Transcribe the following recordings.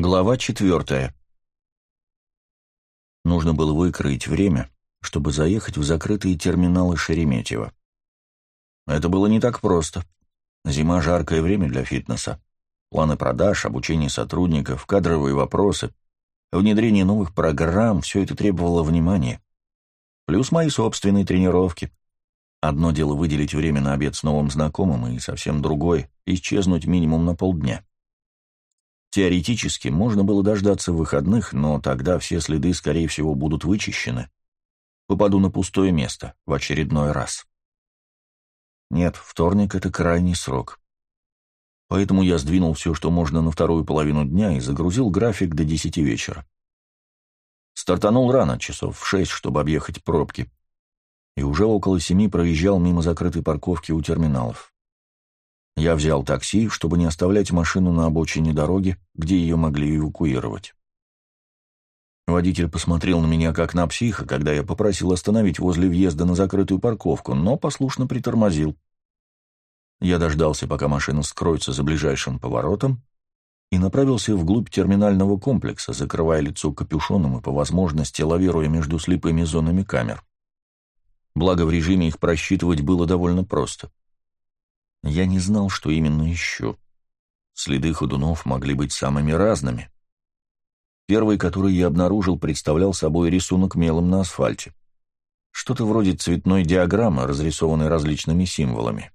Глава четвертая. Нужно было выкроить время, чтобы заехать в закрытые терминалы Шереметьево. Это было не так просто. Зима — жаркое время для фитнеса. Планы продаж, обучение сотрудников, кадровые вопросы, внедрение новых программ — все это требовало внимания. Плюс мои собственные тренировки. Одно дело выделить время на обед с новым знакомым, и совсем другое — исчезнуть минимум на полдня. Теоретически можно было дождаться выходных, но тогда все следы, скорее всего, будут вычищены. Попаду на пустое место в очередной раз. Нет, вторник — это крайний срок. Поэтому я сдвинул все, что можно, на вторую половину дня и загрузил график до десяти вечера. Стартанул рано, часов в шесть, чтобы объехать пробки, и уже около семи проезжал мимо закрытой парковки у терминалов. Я взял такси, чтобы не оставлять машину на обочине дороги, где ее могли эвакуировать. Водитель посмотрел на меня как на психа, когда я попросил остановить возле въезда на закрытую парковку, но послушно притормозил. Я дождался, пока машина скроется за ближайшим поворотом, и направился вглубь терминального комплекса, закрывая лицо капюшоном и, по возможности, лавируя между слепыми зонами камер. Благо, в режиме их просчитывать было довольно просто. Я не знал, что именно ищу. Следы ходунов могли быть самыми разными. Первый, который я обнаружил, представлял собой рисунок мелом на асфальте. Что-то вроде цветной диаграммы, разрисованной различными символами.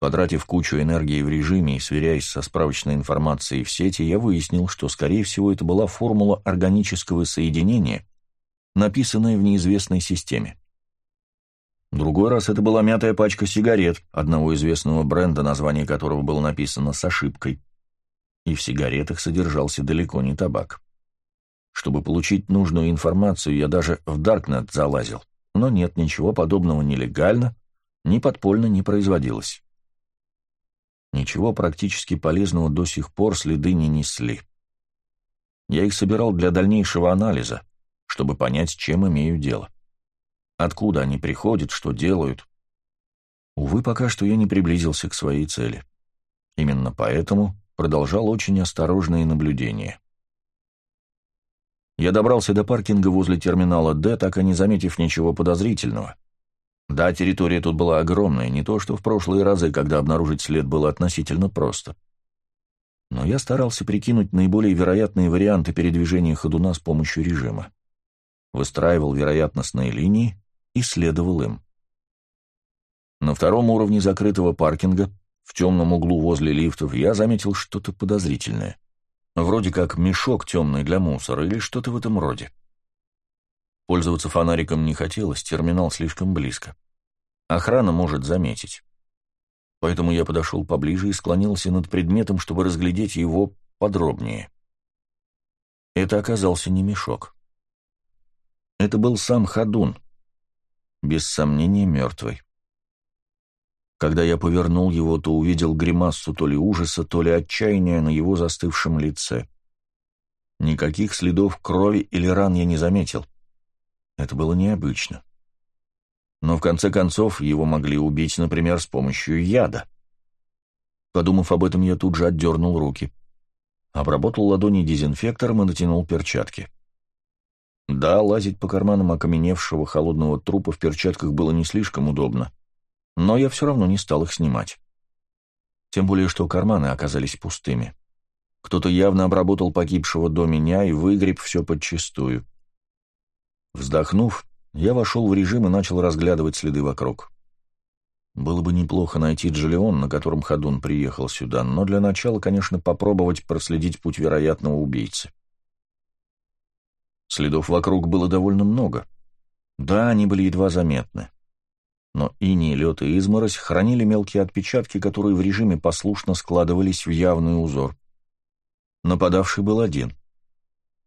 Потратив кучу энергии в режиме и сверяясь со справочной информацией в сети, я выяснил, что, скорее всего, это была формула органического соединения, написанная в неизвестной системе. Другой раз это была мятая пачка сигарет одного известного бренда, название которого было написано с ошибкой. И в сигаретах содержался далеко не табак. Чтобы получить нужную информацию, я даже в Даркнет залазил. Но нет, ничего подобного нелегально, ни подпольно не производилось. Ничего практически полезного до сих пор следы не несли. Я их собирал для дальнейшего анализа, чтобы понять, с чем имею дело. — Откуда они приходят, что делают? Увы, пока что я не приблизился к своей цели. Именно поэтому продолжал очень осторожные наблюдения. Я добрался до паркинга возле терминала «Д», так и не заметив ничего подозрительного. Да, территория тут была огромная, не то что в прошлые разы, когда обнаружить след было относительно просто. Но я старался прикинуть наиболее вероятные варианты передвижения ходуна с помощью режима. Выстраивал вероятностные линии, и следовал им. На втором уровне закрытого паркинга, в темном углу возле лифтов, я заметил что-то подозрительное. Вроде как мешок темный для мусора или что-то в этом роде. Пользоваться фонариком не хотелось, терминал слишком близко. Охрана может заметить. Поэтому я подошел поближе и склонился над предметом, чтобы разглядеть его подробнее. Это оказался не мешок. Это был сам ходун — без сомнения мертвый. Когда я повернул его, то увидел гримассу то ли ужаса, то ли отчаяния на его застывшем лице. Никаких следов крови или ран я не заметил. Это было необычно. Но в конце концов его могли убить, например, с помощью яда. Подумав об этом, я тут же отдернул руки. Обработал ладони дезинфектором и натянул перчатки. Да, лазить по карманам окаменевшего холодного трупа в перчатках было не слишком удобно, но я все равно не стал их снимать. Тем более, что карманы оказались пустыми. Кто-то явно обработал погибшего до меня и выгреб все подчистую. Вздохнув, я вошел в режим и начал разглядывать следы вокруг. Было бы неплохо найти Джолион, на котором Ходун приехал сюда, но для начала, конечно, попробовать проследить путь вероятного убийцы. Следов вокруг было довольно много. Да, они были едва заметны. Но иней, лед и изморозь хранили мелкие отпечатки, которые в режиме послушно складывались в явный узор. Нападавший был один.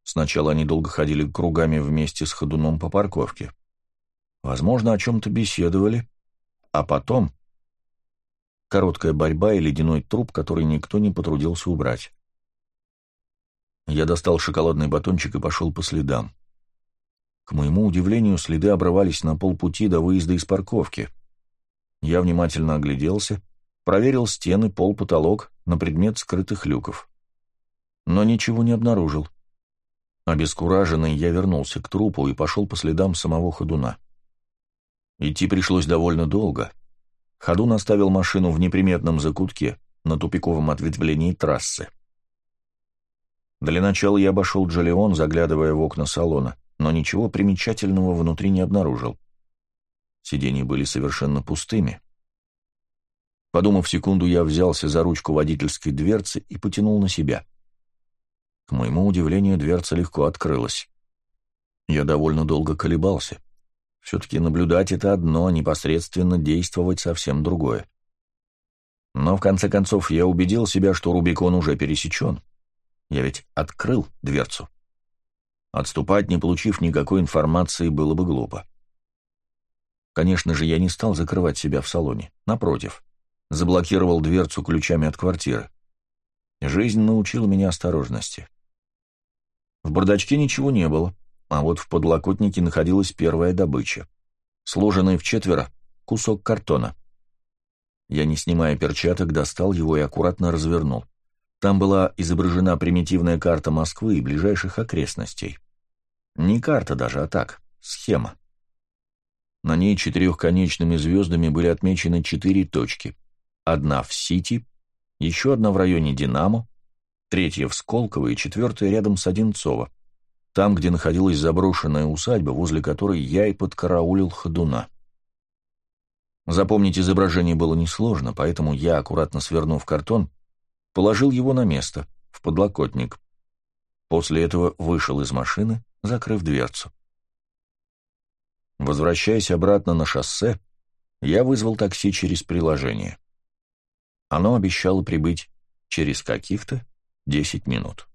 Сначала они долго ходили кругами вместе с ходуном по парковке. Возможно, о чем-то беседовали, а потом... Короткая борьба и ледяной труп, который никто не потрудился убрать. Я достал шоколадный батончик и пошел по следам. К моему удивлению, следы обрывались на полпути до выезда из парковки. Я внимательно огляделся, проверил стены, пол, потолок на предмет скрытых люков. но ничего не обнаружил. Обескураженный, я вернулся к трупу и пошел по следам самого ходуна. Идти пришлось довольно долго. Ходун оставил машину в неприметном закутке на тупиковом ответвлении трассы. Для начала я обошел Джолион, заглядывая в окна салона, но ничего примечательного внутри не обнаружил. Сиденья были совершенно пустыми. Подумав секунду, я взялся за ручку водительской дверцы и потянул на себя. К моему удивлению, дверца легко открылась. Я довольно долго колебался. Все-таки наблюдать — это одно, непосредственно действовать — совсем другое. Но в конце концов я убедил себя, что Рубикон уже пересечен. Я ведь открыл дверцу. Отступать, не получив никакой информации, было бы глупо. Конечно же, я не стал закрывать себя в салоне. Напротив, заблокировал дверцу ключами от квартиры. Жизнь научила меня осторожности. В бардачке ничего не было, а вот в подлокотнике находилась первая добыча. Сложенный в четверо кусок картона. Я, не снимая перчаток, достал его и аккуратно развернул. Там была изображена примитивная карта Москвы и ближайших окрестностей. Не карта даже, а так, схема. На ней четырехконечными звездами были отмечены четыре точки. Одна в Сити, еще одна в районе Динамо, третья в Сколково и четвертая рядом с Одинцово, там, где находилась заброшенная усадьба, возле которой я и подкараулил ходуна. Запомнить изображение было несложно, поэтому я, аккуратно свернув картон, положил его на место, в подлокотник. После этого вышел из машины, закрыв дверцу. Возвращаясь обратно на шоссе, я вызвал такси через приложение. Оно обещало прибыть через каких-то 10 минут.